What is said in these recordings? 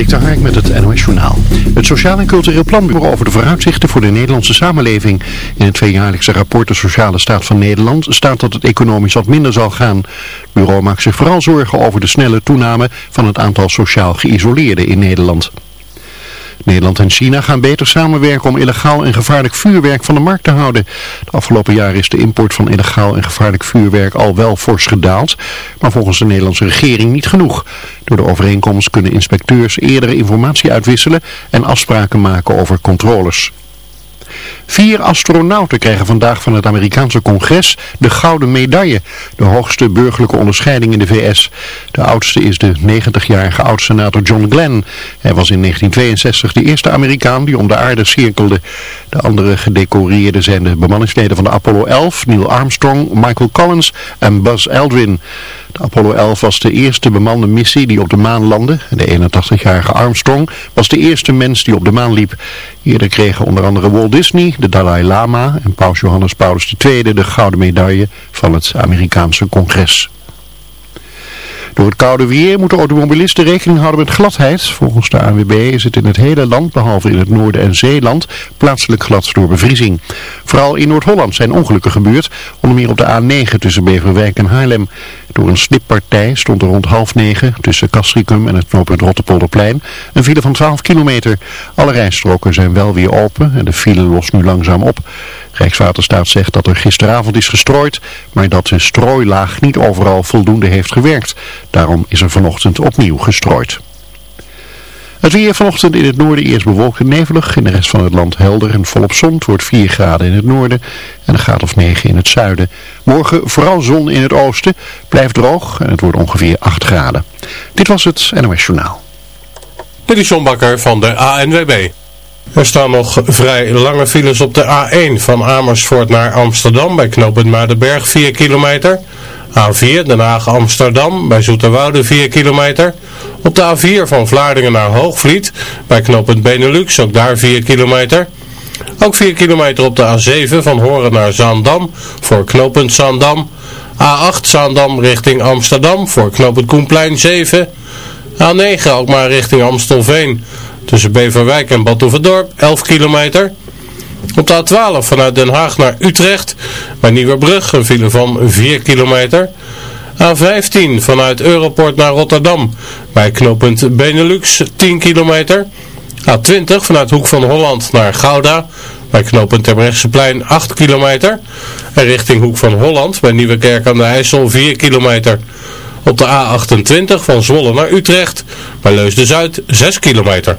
Dik Hark met het NOS Journaal. Het Sociaal en Cultureel Planbureau over de vooruitzichten voor de Nederlandse samenleving. In het tweejaarlijkse rapport De Sociale Staat van Nederland staat dat het economisch wat minder zal gaan. Het bureau maakt zich vooral zorgen over de snelle toename van het aantal sociaal geïsoleerden in Nederland. Nederland en China gaan beter samenwerken om illegaal en gevaarlijk vuurwerk van de markt te houden. De afgelopen jaren is de import van illegaal en gevaarlijk vuurwerk al wel fors gedaald, maar volgens de Nederlandse regering niet genoeg. Door de overeenkomst kunnen inspecteurs eerdere informatie uitwisselen en afspraken maken over controles. Vier astronauten krijgen vandaag van het Amerikaanse congres de Gouden Medaille, de hoogste burgerlijke onderscheiding in de VS. De oudste is de 90-jarige oud-senator John Glenn. Hij was in 1962 de eerste Amerikaan die om de aarde cirkelde. De andere gedecoreerden zijn de bemanningsleden van de Apollo 11, Neil Armstrong, Michael Collins en Buzz Aldrin. De Apollo 11 was de eerste bemande missie die op de maan landde. De 81-jarige Armstrong was de eerste mens die op de maan liep. Eerder kregen onder andere Walt De Dalai Lama en paus Johannes Paulus II de gouden medaille van het Amerikaanse congres. Door het koude weer moeten automobilisten rekening houden met gladheid. Volgens de ANWB is het in het hele land, behalve in het noorden en Zeeland, plaatselijk glad door bevriezing. Vooral in Noord-Holland zijn ongelukken gebeurd, onder meer op de A9 tussen Beverwijk en Haarlem. Door een slippartij stond er rond half negen tussen Castricum en het knooppunt Rottepolderplein een file van 12 kilometer. Alle rijstroken zijn wel weer open en de file lost nu langzaam op. Rijkswaterstaat zegt dat er gisteravond is gestrooid, maar dat de strooilaag niet overal voldoende heeft gewerkt. Daarom is er vanochtend opnieuw gestrooid. Het weer vanochtend in het noorden eerst bewolkt en nevelig. In de rest van het land helder en volop zon. Het wordt 4 graden in het noorden en een graad of 9 in het zuiden. Morgen vooral zon in het oosten. Blijft droog en het wordt ongeveer 8 graden. Dit was het NOS Journaal. Dit is van de ANWB. Er staan nog vrij lange files op de A1 van Amersfoort naar Amsterdam bij knooppunt Maardenberg 4 kilometer. A4 Den Haag Amsterdam bij Zoeterwoude 4 kilometer. Op de A4 van Vlaardingen naar Hoogvliet bij knooppunt Benelux ook daar 4 kilometer. Ook 4 kilometer op de A7 van Horen naar Zaandam voor knooppunt Zaandam. A8 Zaandam richting Amsterdam voor knooppunt Koenplein 7. A9 ook maar richting Amstelveen Tussen Beverwijk en Badhoevedorp 11 kilometer. Op de A12 vanuit Den Haag naar Utrecht bij Nieuwebrug een file van 4 kilometer. A15 vanuit Europort naar Rotterdam bij knooppunt Benelux 10 kilometer. A20 vanuit Hoek van Holland naar Gouda bij knooppunt Terbrechtseplein 8 kilometer. En richting Hoek van Holland bij Nieuwekerk aan de IJssel 4 kilometer. Op de A28 van Zwolle naar Utrecht bij Leusden-Zuid 6 kilometer.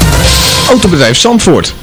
Autobedrijf Zandvoort.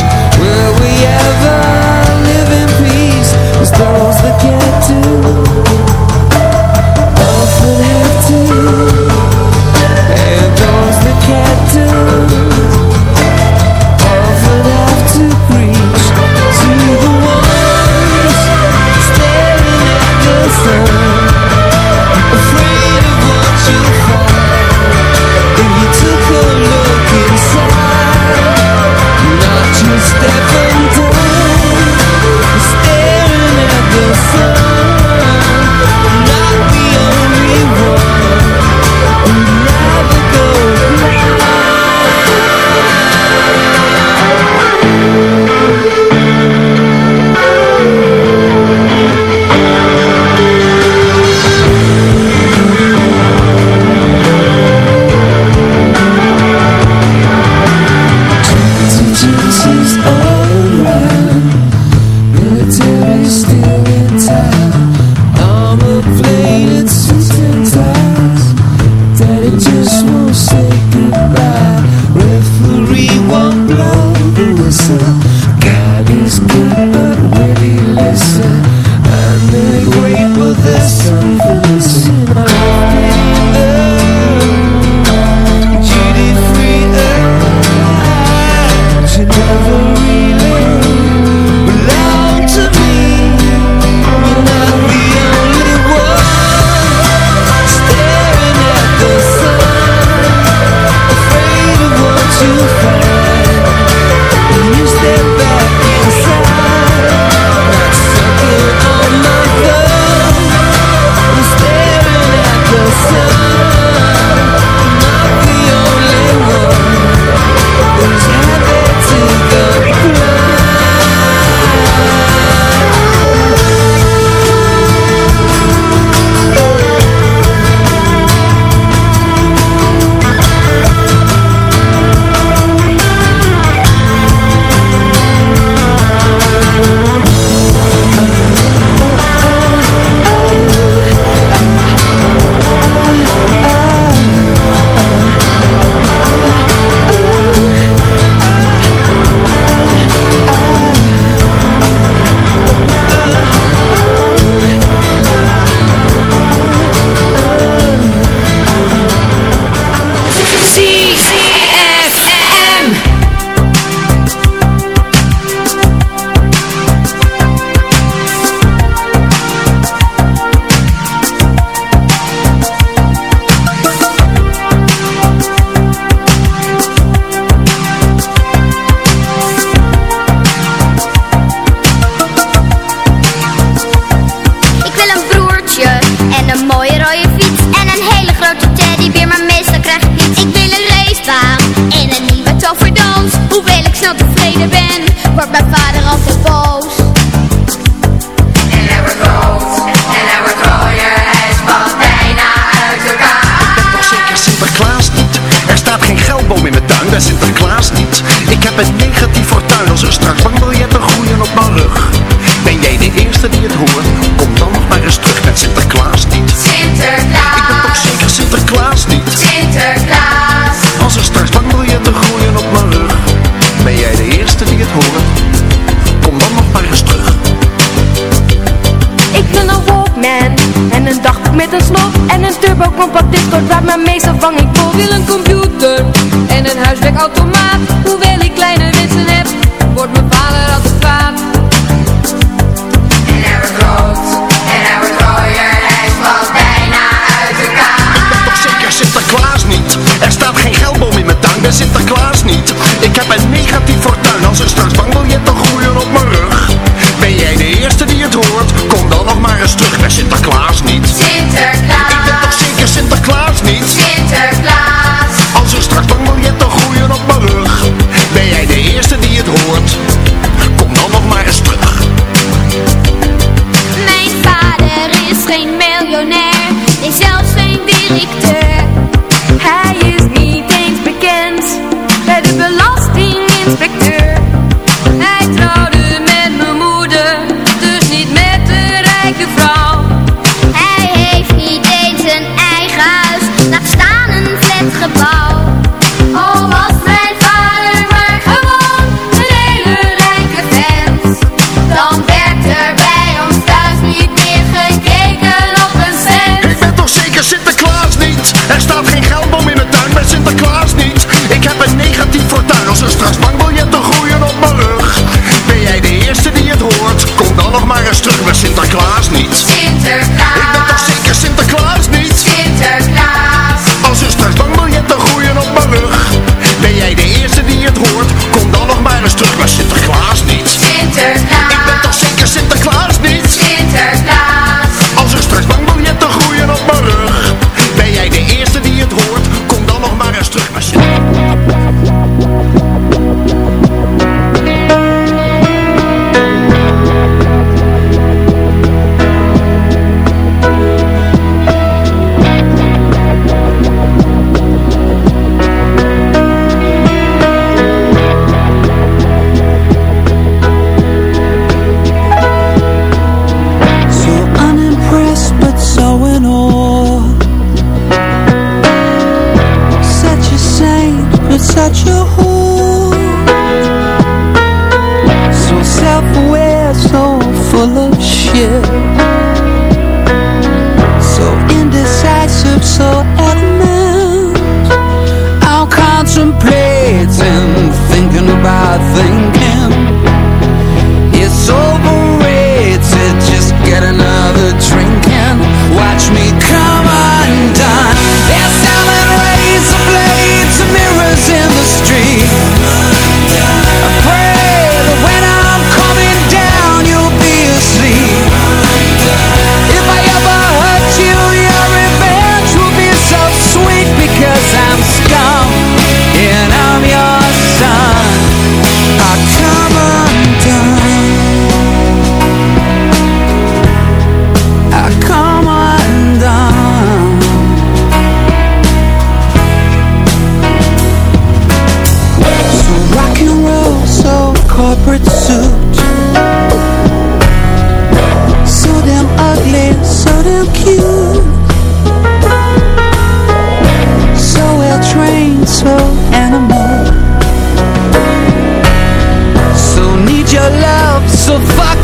Jones. Meestal ze vang ik vol. Wil een computer en een huiswerkautomaat fuck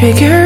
trigger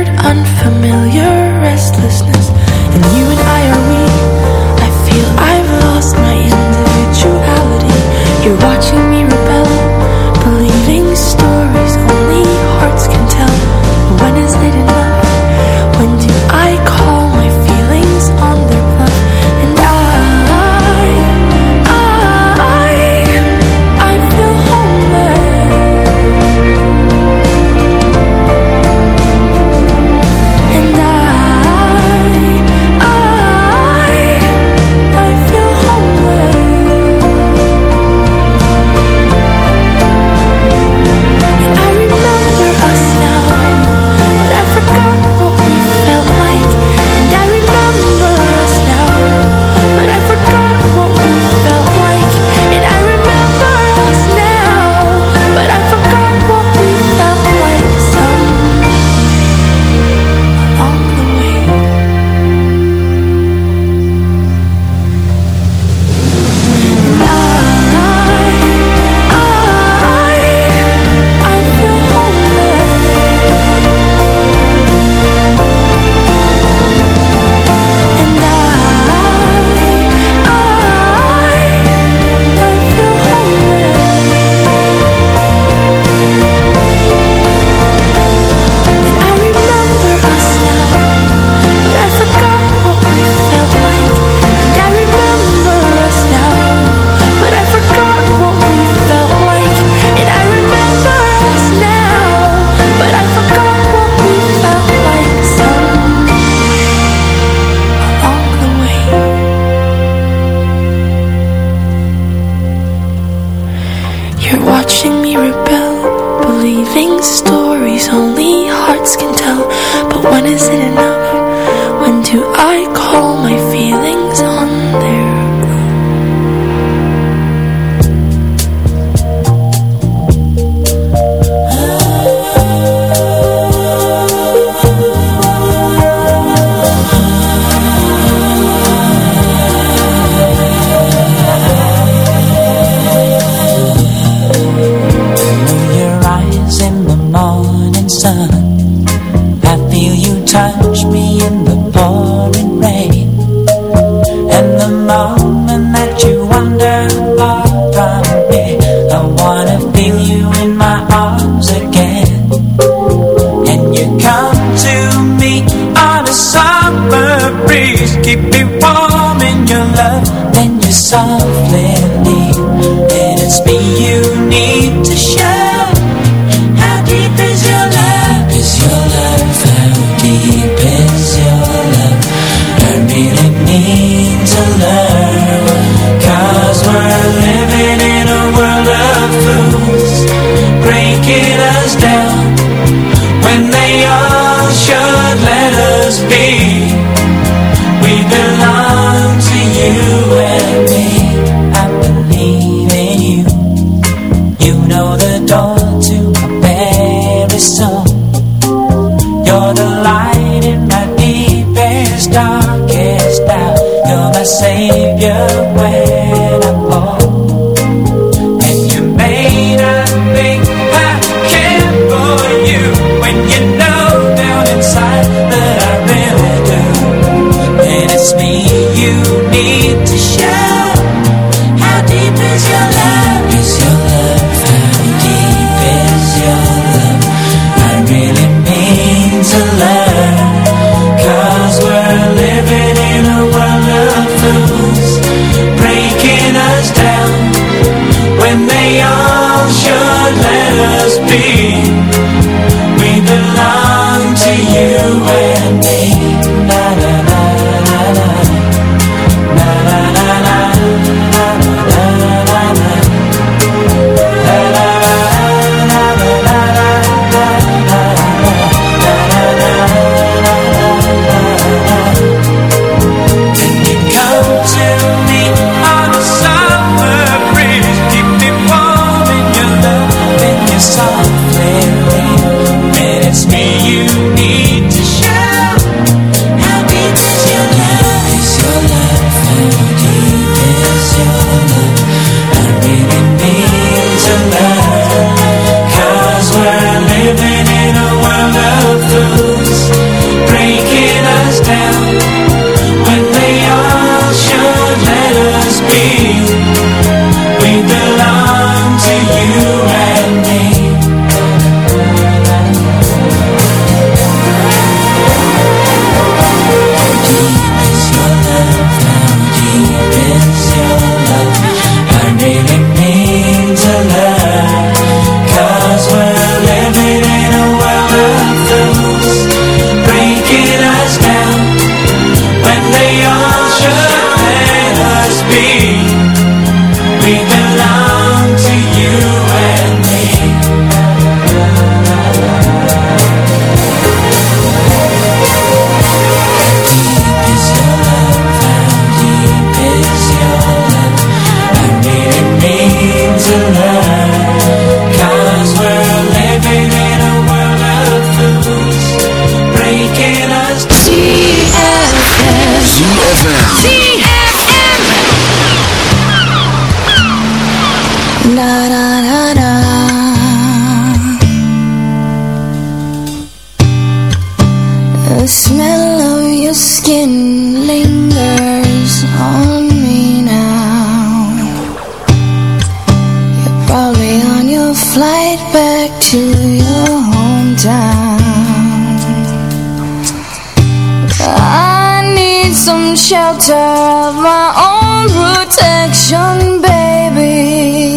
shelter of my own protection, baby.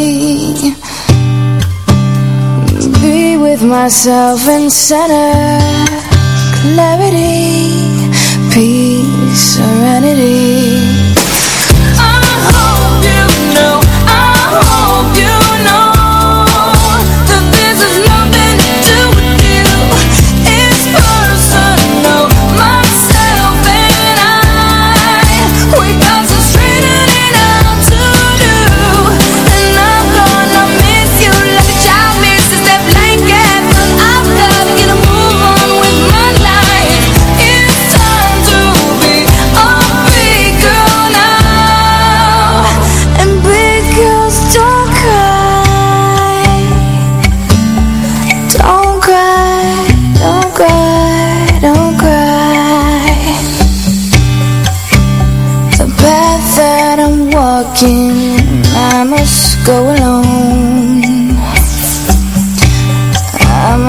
Be with myself and center, clarity, peace, serenity.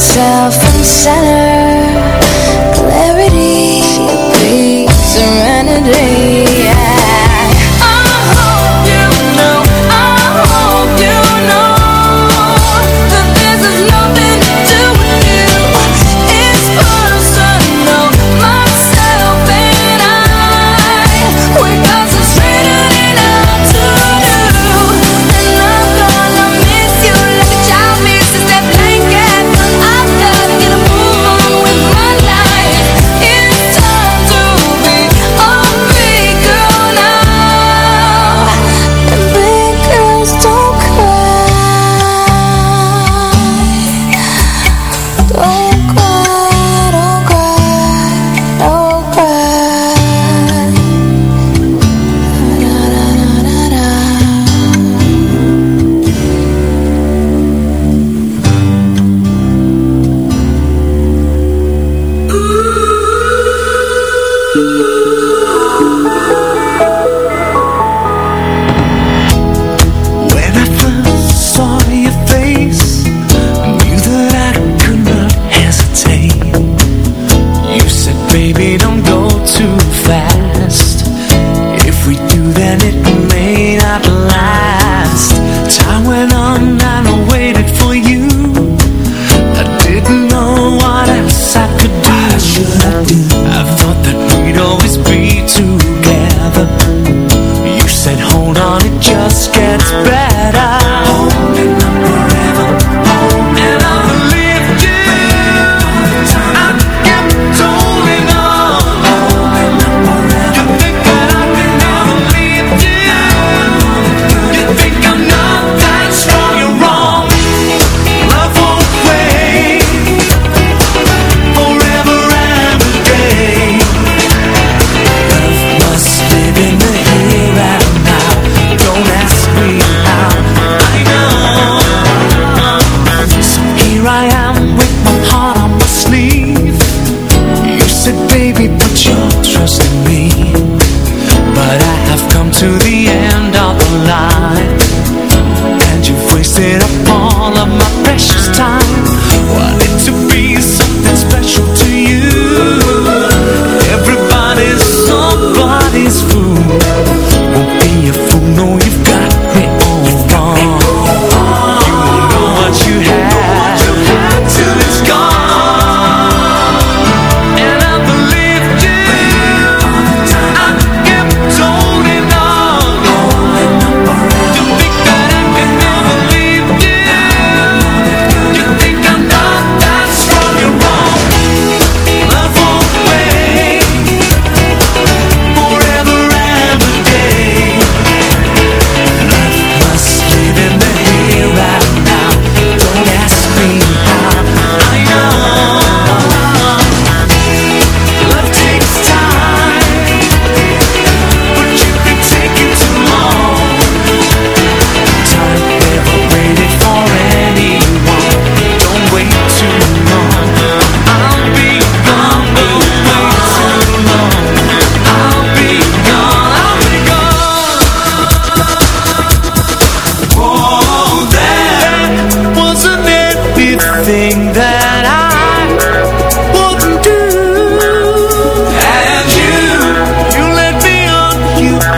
myself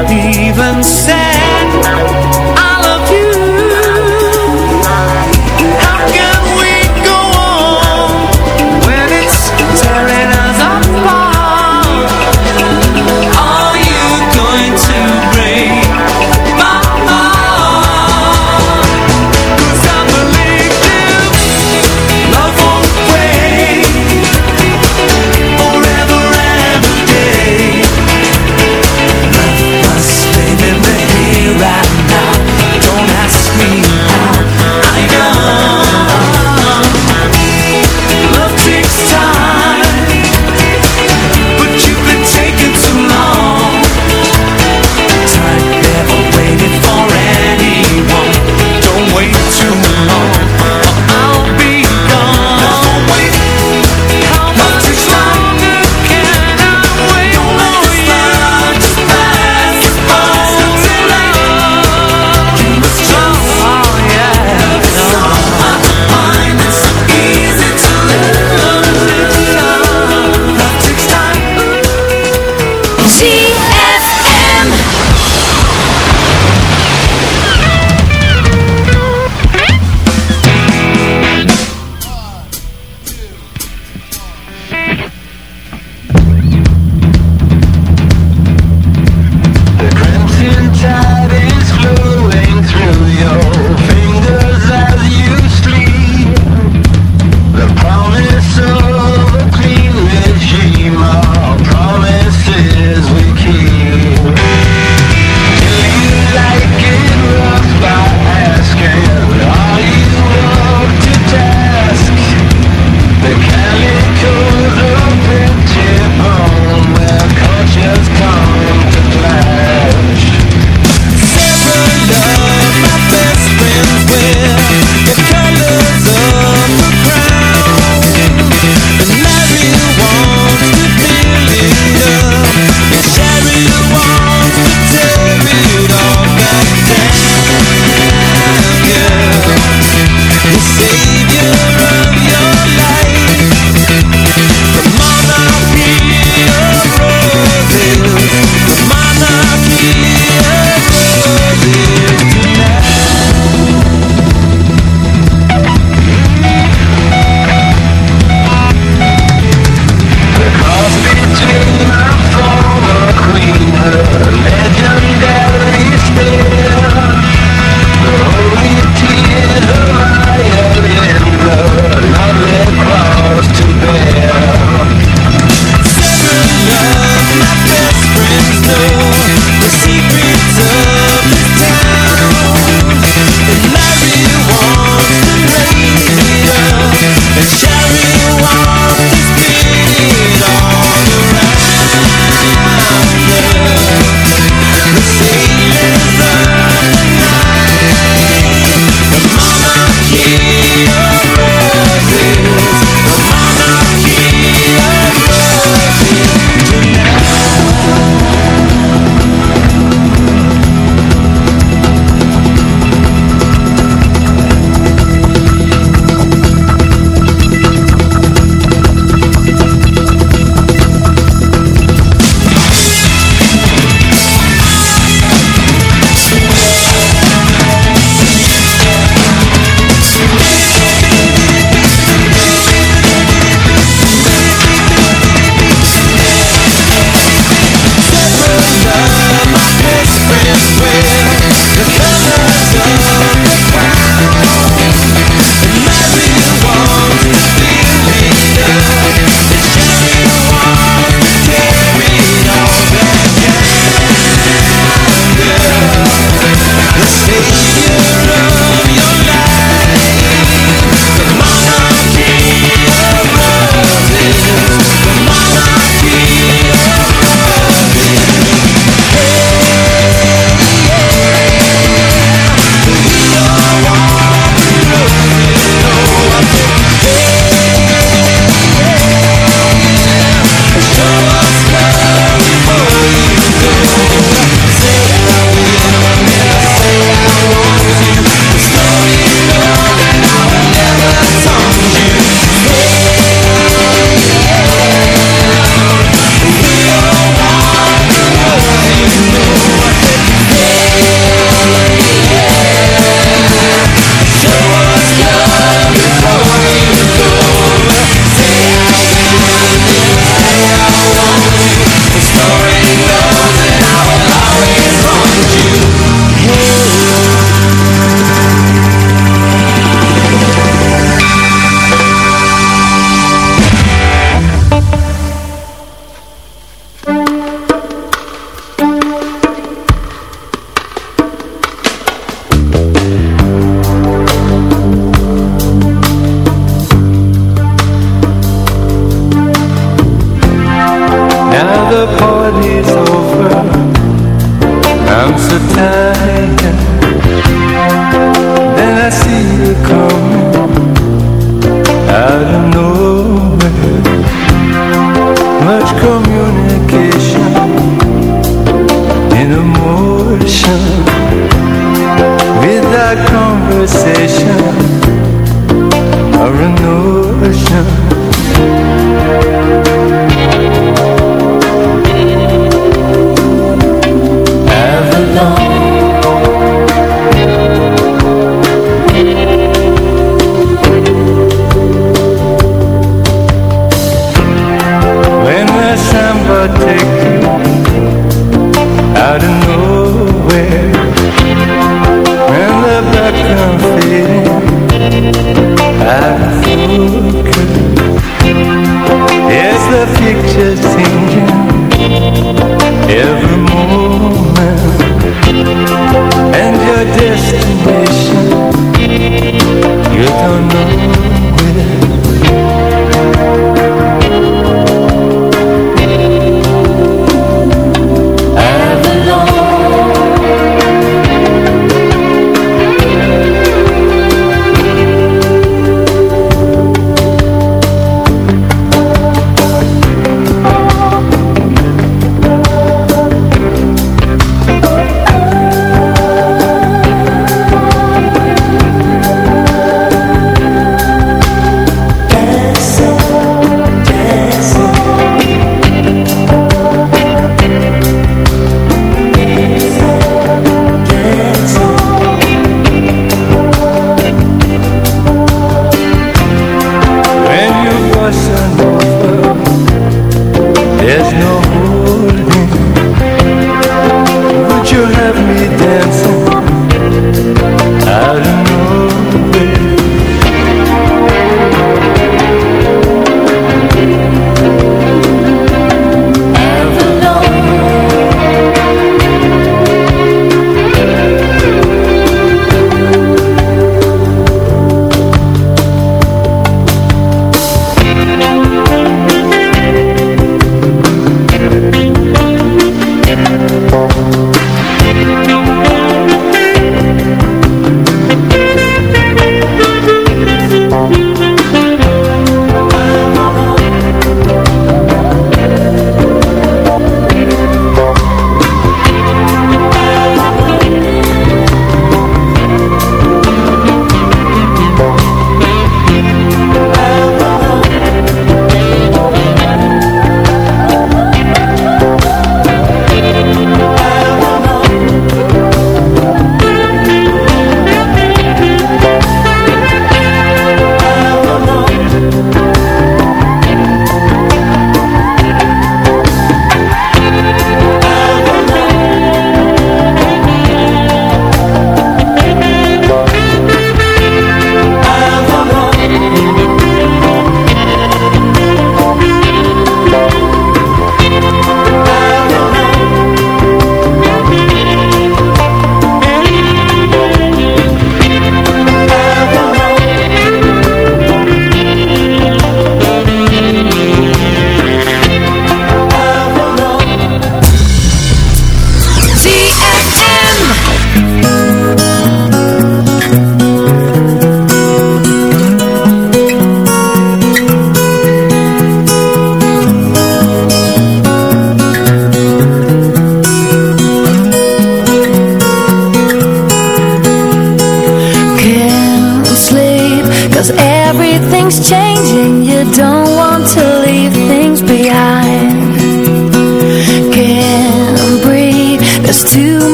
even sad